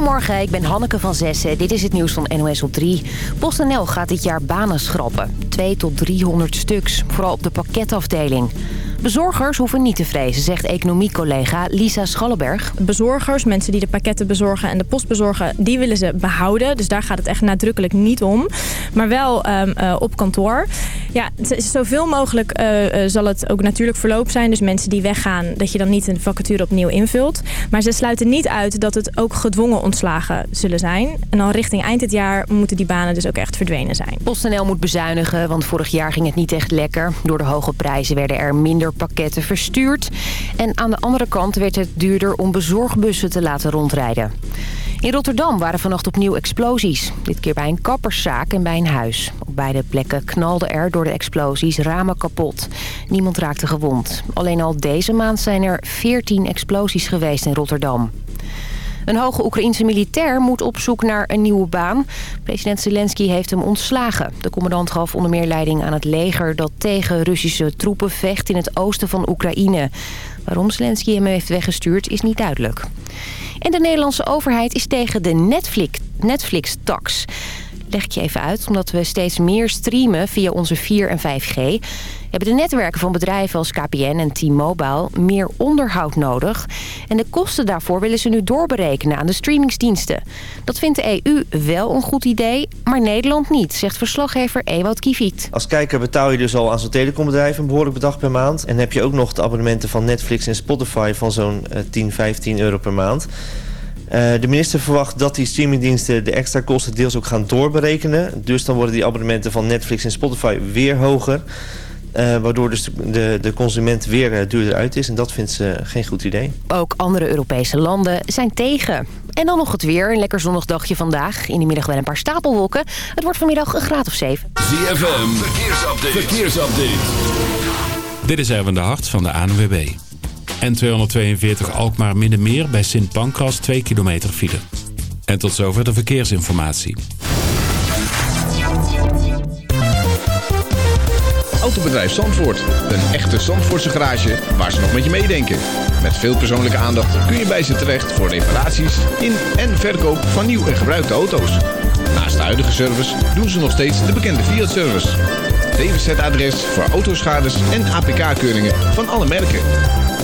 Goedemorgen, ik ben Hanneke van Zessen. Dit is het nieuws van NOS op 3. PostNL gaat dit jaar banen schrappen. 2 tot 300 stuks, vooral op de pakketafdeling. Bezorgers hoeven niet te vrezen, zegt economiecollega Lisa Schallenberg. Bezorgers, mensen die de pakketten bezorgen en de post bezorgen, die willen ze behouden. Dus daar gaat het echt nadrukkelijk niet om. Maar wel um, uh, op kantoor. Ja, zoveel mogelijk uh, zal het ook natuurlijk verloop zijn. Dus mensen die weggaan, dat je dan niet een vacature opnieuw invult. Maar ze sluiten niet uit dat het ook gedwongen ontslagen zullen zijn. En dan richting eind dit jaar moeten die banen dus ook echt verdwenen zijn. PostNL moet bezuinigen, want vorig jaar ging het niet echt lekker. Door de hoge prijzen werden er minder pakketten verstuurd. En aan de andere kant werd het duurder om bezorgbussen te laten rondrijden. In Rotterdam waren vannacht opnieuw explosies. Dit keer bij een kapperszaak en bij een huis. Op beide plekken knalden er door de explosies ramen kapot. Niemand raakte gewond. Alleen al deze maand zijn er 14 explosies geweest in Rotterdam. Een hoge Oekraïense militair moet op zoek naar een nieuwe baan. President Zelensky heeft hem ontslagen. De commandant gaf onder meer leiding aan het leger... dat tegen Russische troepen vecht in het oosten van Oekraïne. Waarom Zelensky hem heeft weggestuurd is niet duidelijk. En de Nederlandse overheid is tegen de Netflix-tax... Netflix leg ik je even uit, omdat we steeds meer streamen via onze 4 en 5G hebben de netwerken van bedrijven als KPN en T-Mobile meer onderhoud nodig. En de kosten daarvoor willen ze nu doorberekenen aan de streamingsdiensten. Dat vindt de EU wel een goed idee, maar Nederland niet, zegt verslaggever Ewout Kiviet. Als kijker betaal je dus al aan zo'n telecombedrijf een behoorlijk bedrag per maand. En heb je ook nog de abonnementen van Netflix en Spotify van zo'n 10, eh, 15 euro per maand. Uh, de minister verwacht dat die streamingdiensten de extra kosten deels ook gaan doorberekenen. Dus dan worden die abonnementen van Netflix en Spotify weer hoger. Uh, waardoor dus de, de consument weer uh, duurder uit is. En dat vindt ze geen goed idee. Ook andere Europese landen zijn tegen. En dan nog het weer. Een lekker zonnig dagje vandaag. In de middag wel een paar stapelwolken. Het wordt vanmiddag een graad of 7. ZFM, verkeersupdate. verkeersupdate. Dit is Erwin de Hart van de ANWB. N242 Alkmaar Middenmeer bij Sint Pancras 2 kilometer file. En tot zover de verkeersinformatie. Autobedrijf Zandvoort. Een echte Zandvoortse garage waar ze nog met je meedenken. Met veel persoonlijke aandacht kun je bij ze terecht voor reparaties in en verkoop van nieuw en gebruikte auto's. Naast de huidige service doen ze nog steeds de bekende Fiat-service. DWZ-adres voor autoschades en APK-keuringen van alle merken.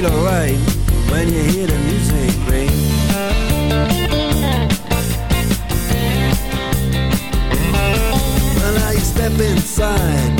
Feel alright when you hear the music ring. Well, now you step inside,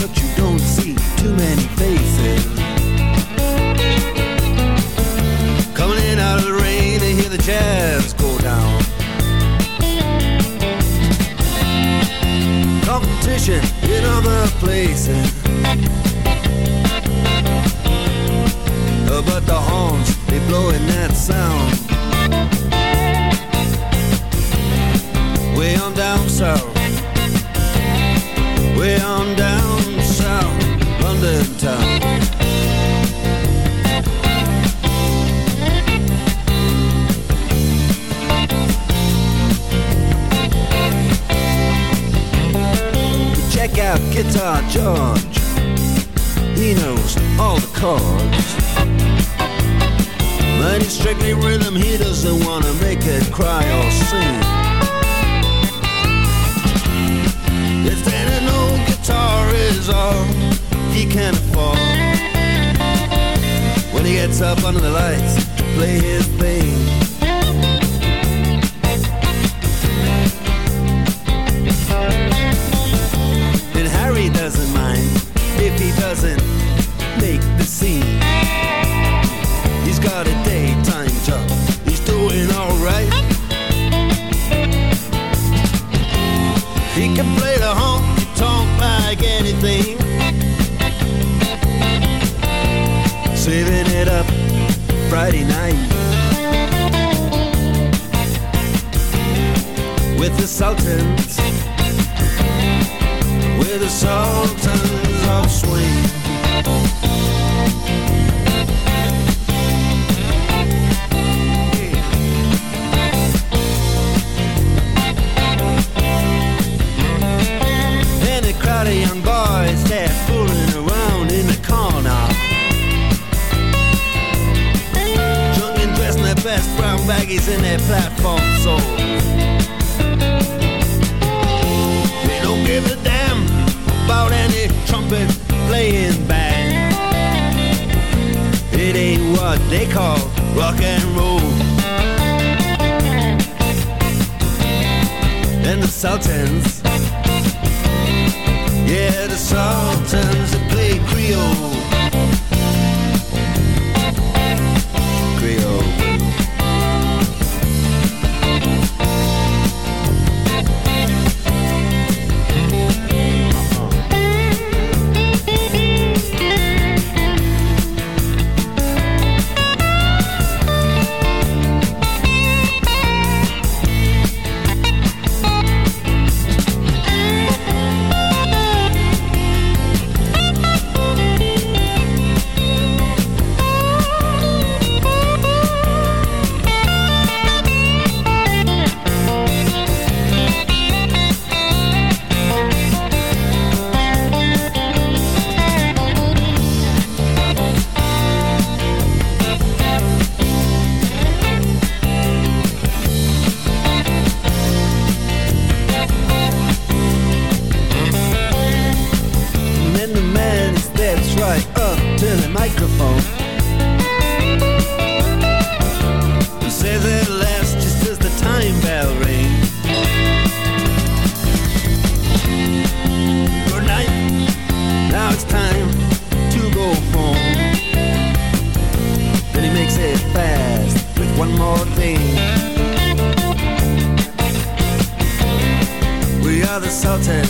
mountain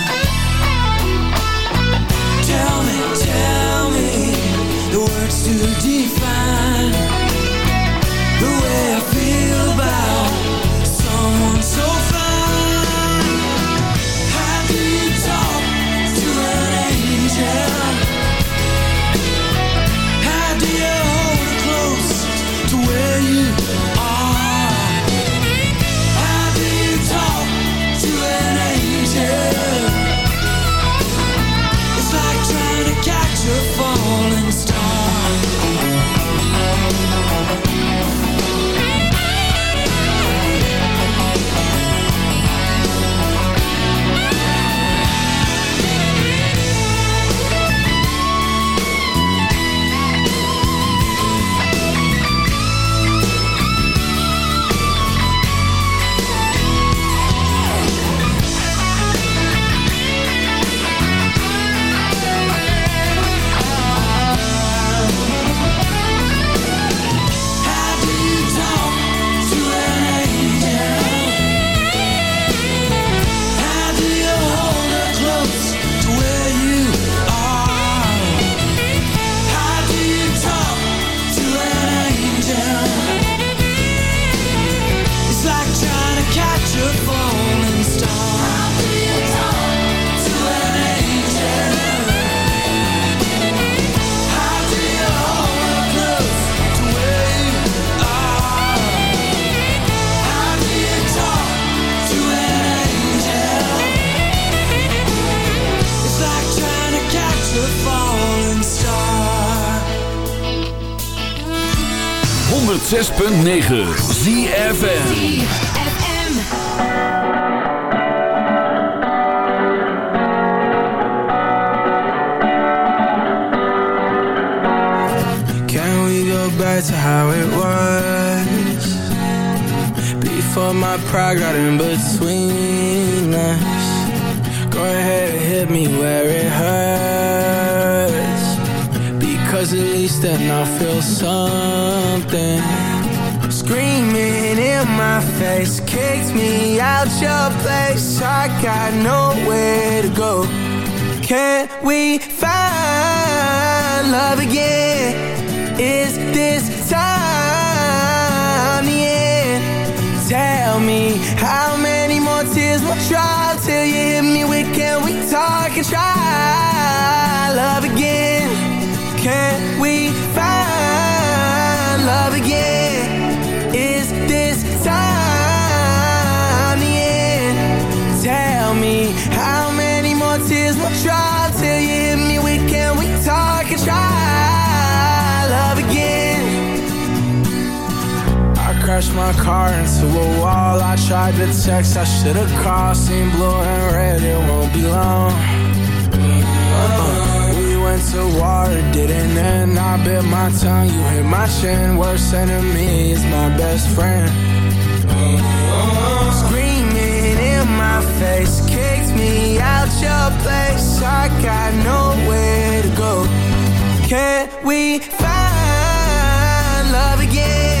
106.9 ZFN back to how it was? Before my pride got in between us. Go ahead and hit me where it hurts. Because at least then I'll feel something me out your place. I got nowhere to go. Can how many more tears will try Till you hit me? With can we talk and try love again? I crashed my car into a wall. I tried to text, I should've called. Seen blue and red, it won't be long. Uh, We went to war, it didn't end. I bit my tongue, you hit my chin. Worst enemy is my best friend. Screaming your place I got nowhere to go Can we find love again?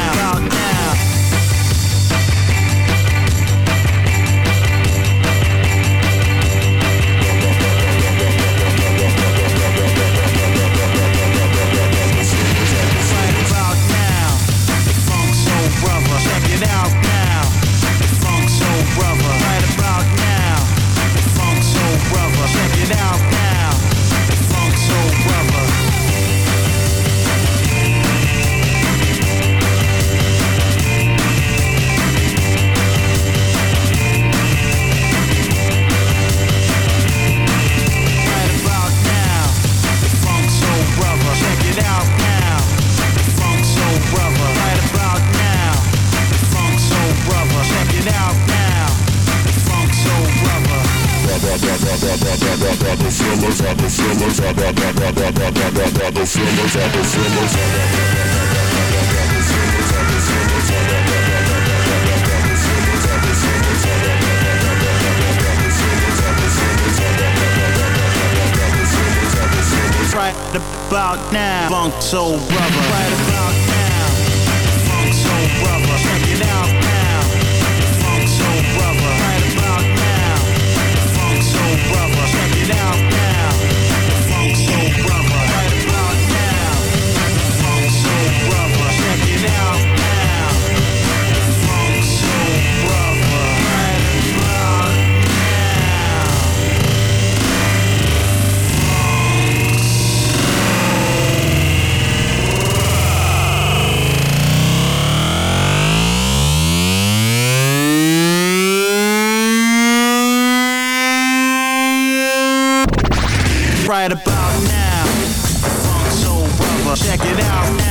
So. brother. Get out.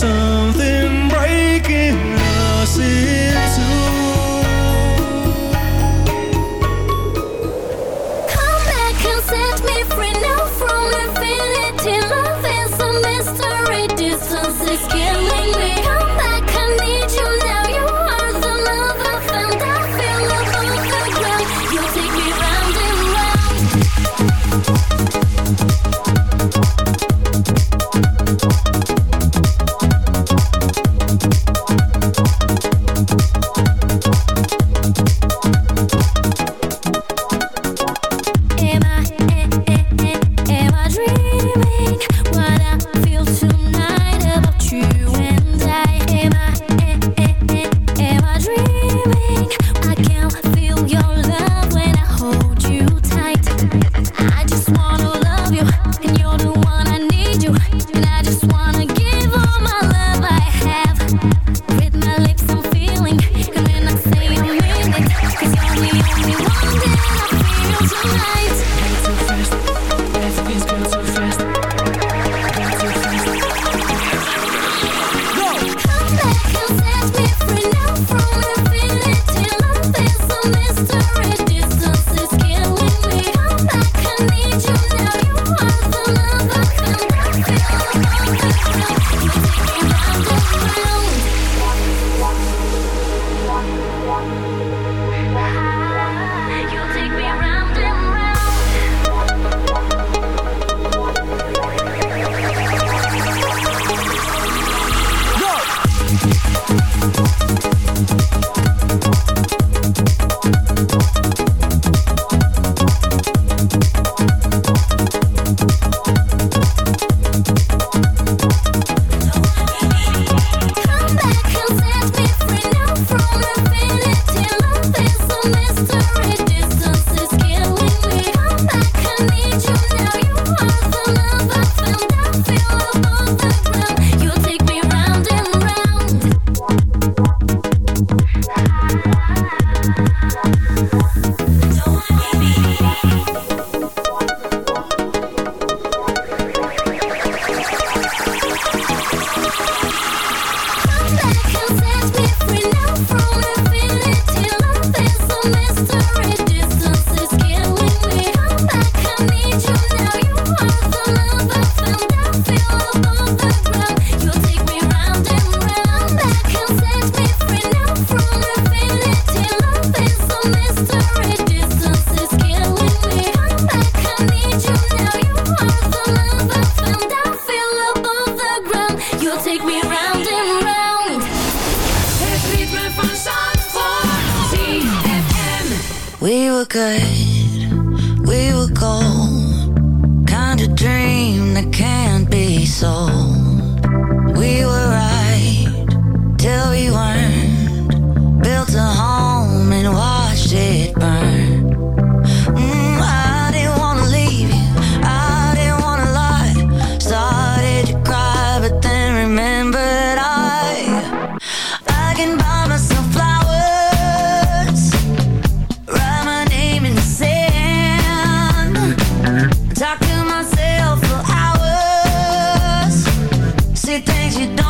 Something breaking us in Things you don't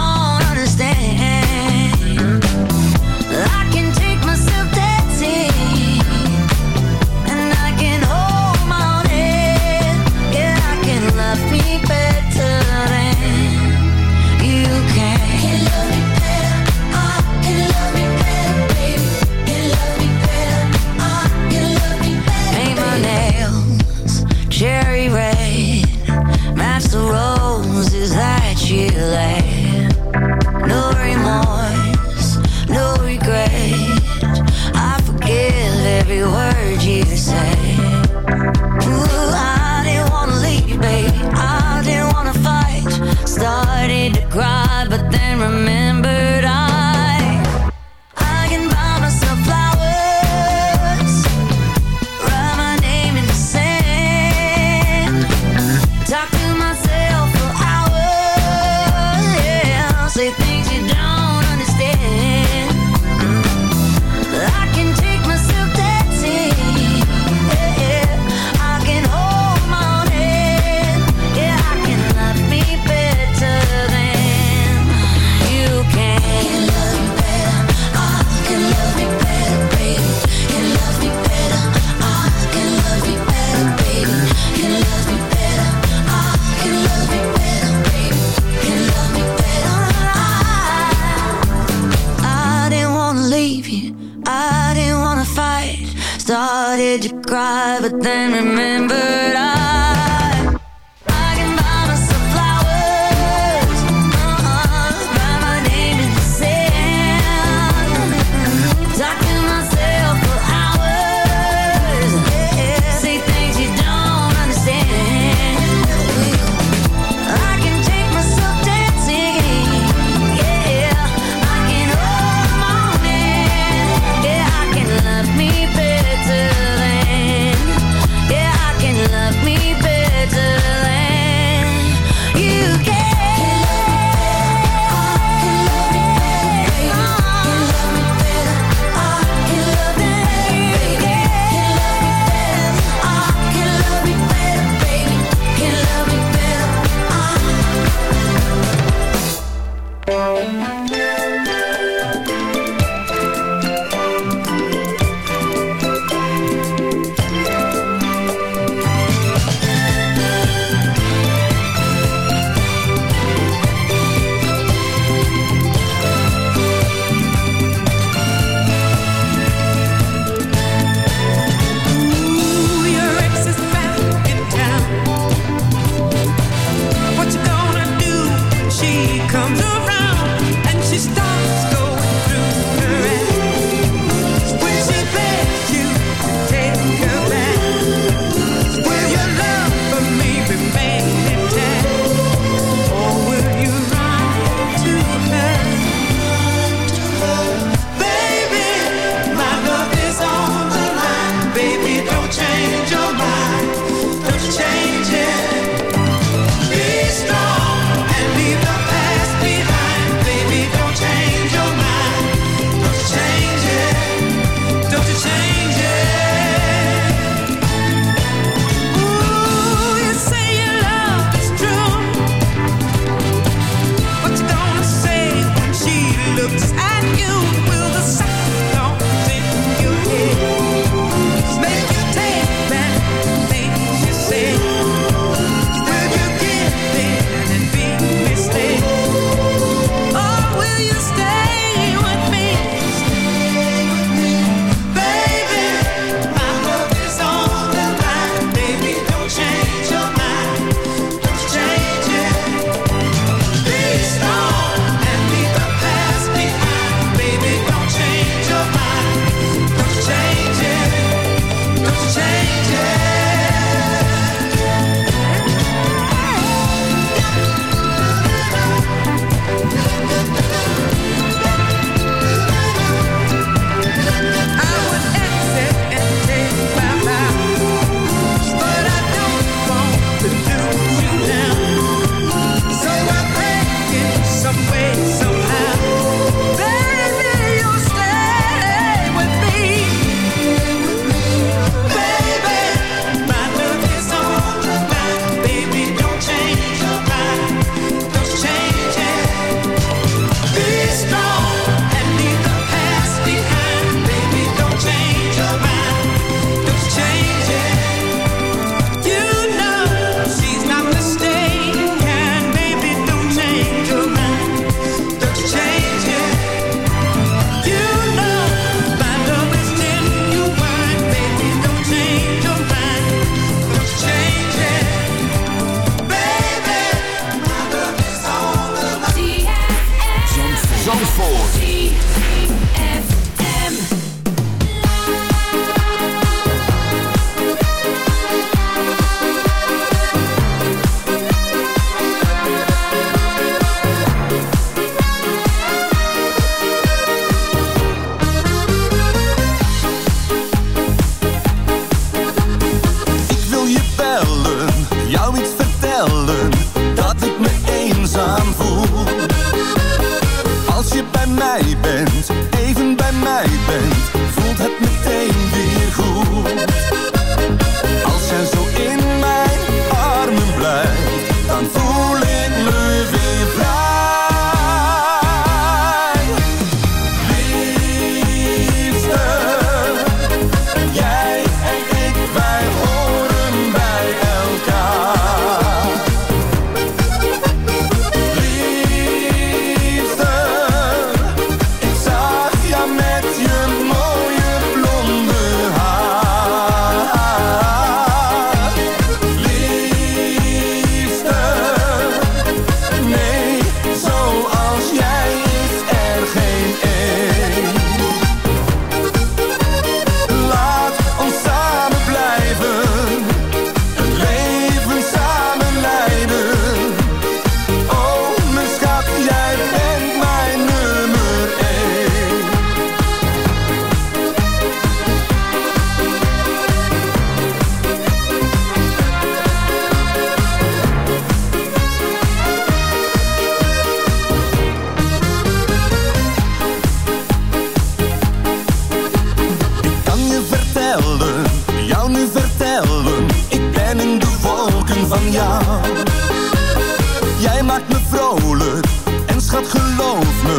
vrolijk en schat geloof me,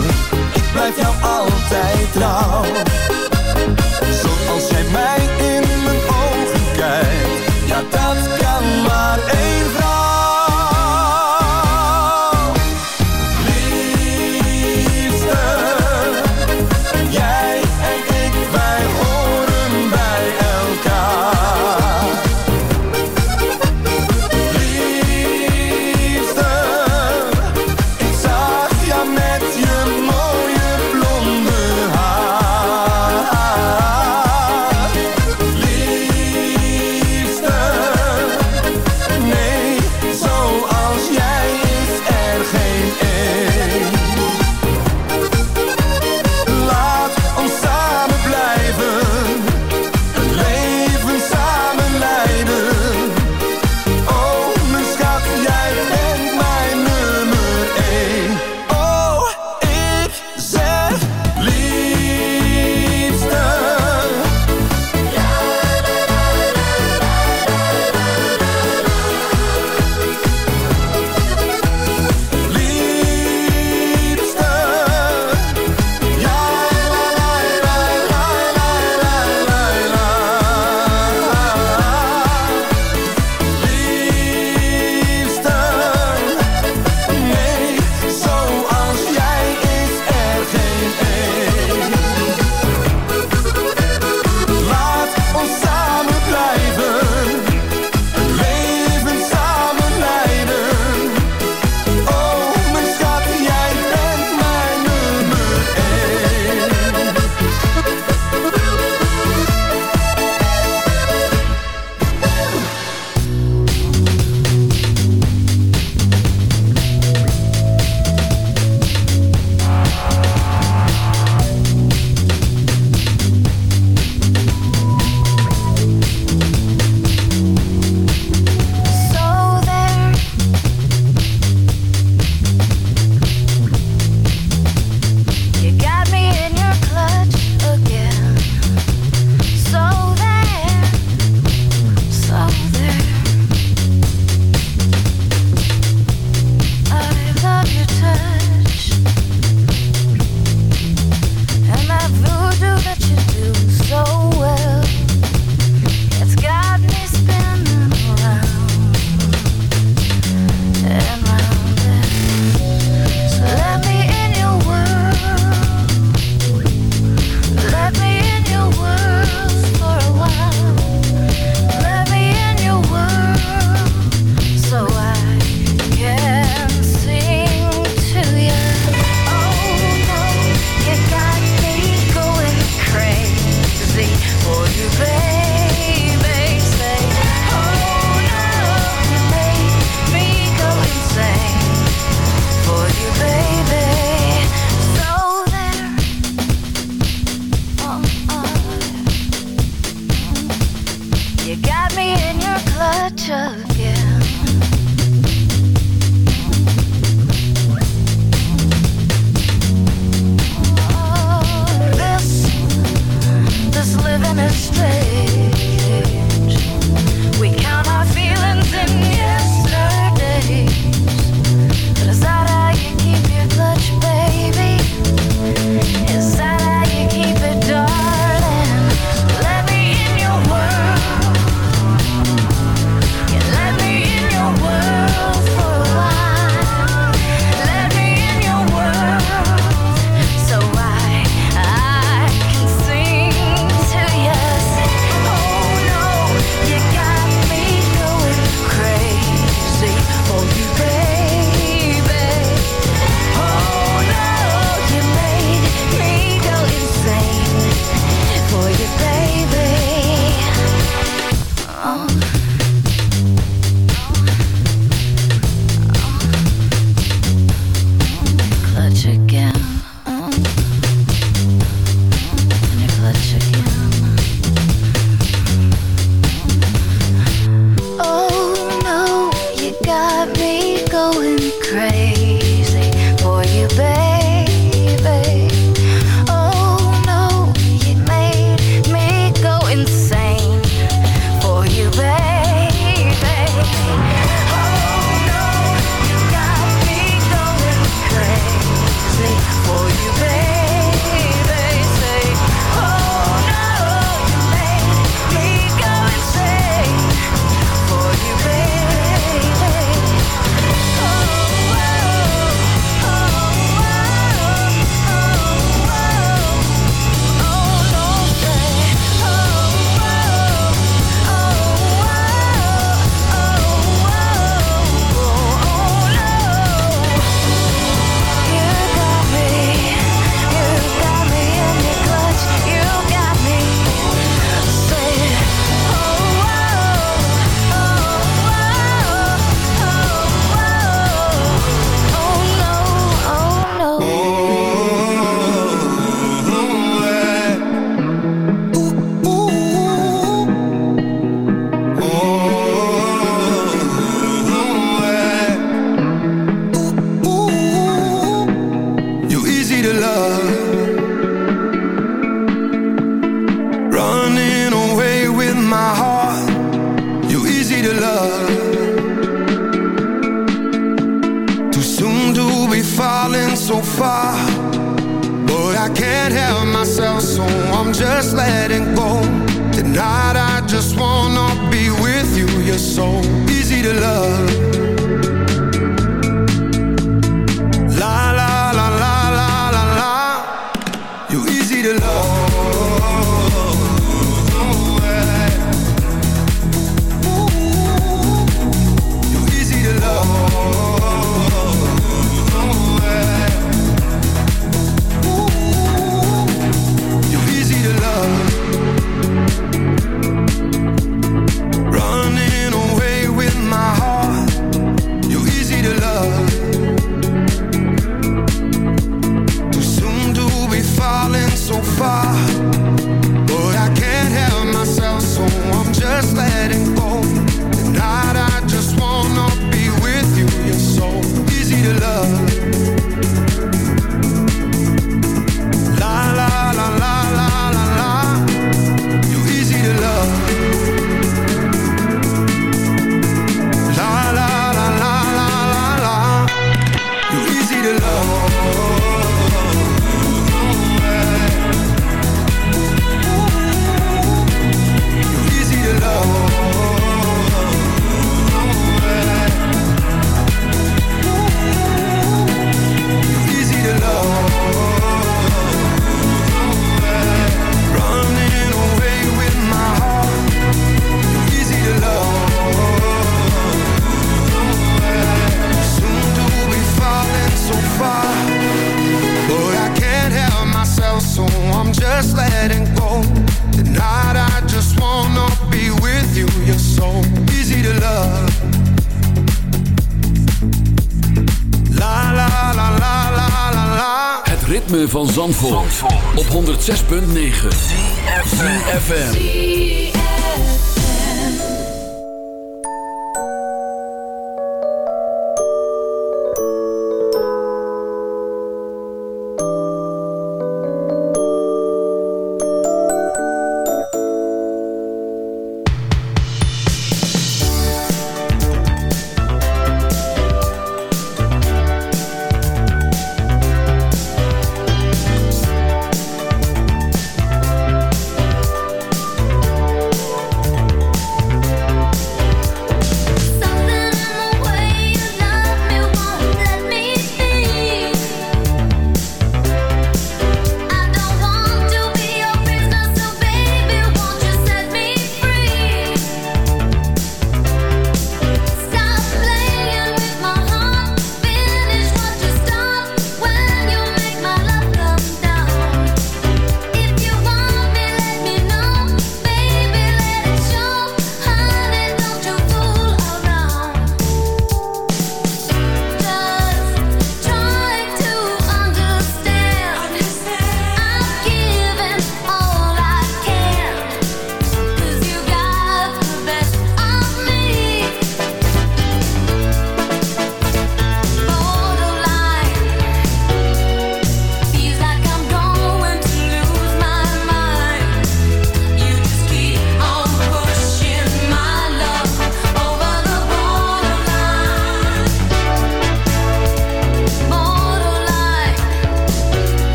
ik blijf jou altijd trouw. Zoals jij mij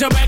your back